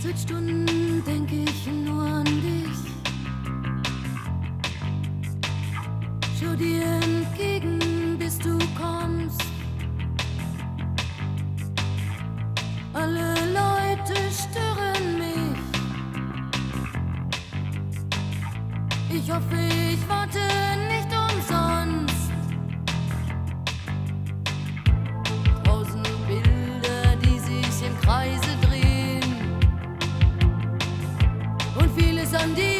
Seit Stunden denke ich nur an dich. Schau dir entgegen, bis du kommst. Alle Leute stören mich. Ich hoffe, ich warte Sunday.